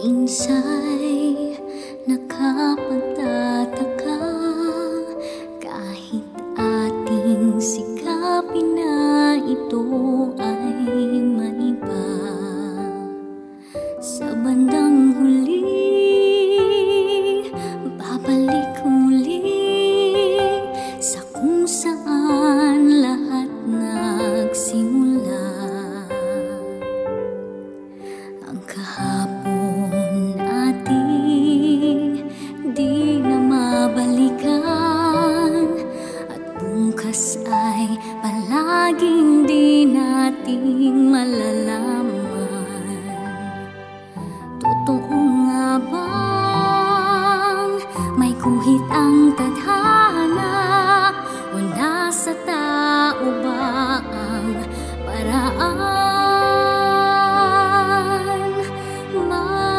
Minsa'y nakapagtataka. Kahit ating sikapin na ito ay nasa tao ba ang paraan? Marang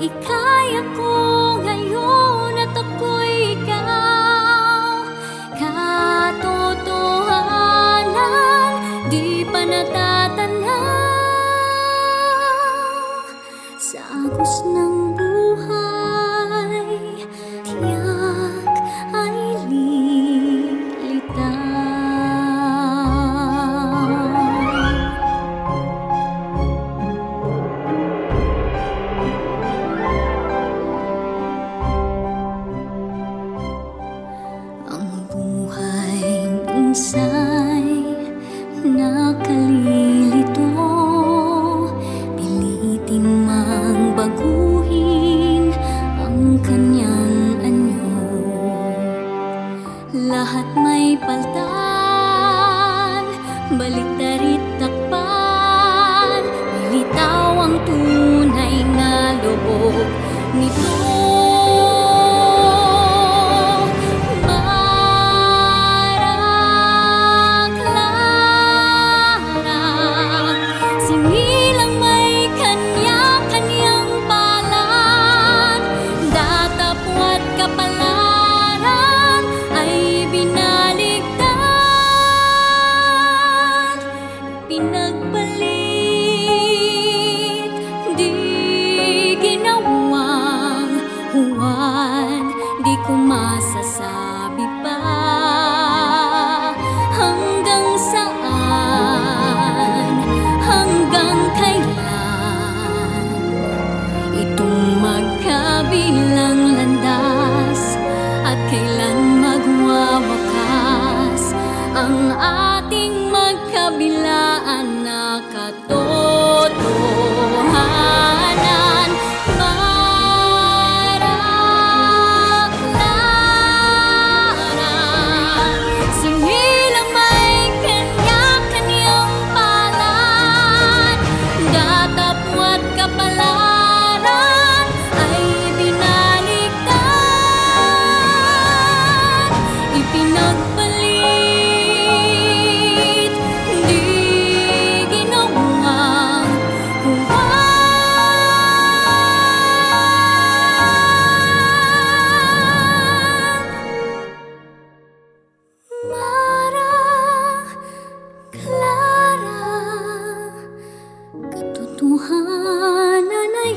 Ika'y ako ngayon at ako'y ikaw. Katotohanan di pa natatanaw Sa agos ng nakalilito Pilitin mang baguhin ang kanyang anyo. Lahat may paltan, baliktarit takpan Lilitaw ang tunay na loob nito huwad Di ko masasabi pa Hanggang saan, hanggang kailan Itong magkabilang landas At kailan magwawakas Ang ating magkabilaan na katulad Tuhan anai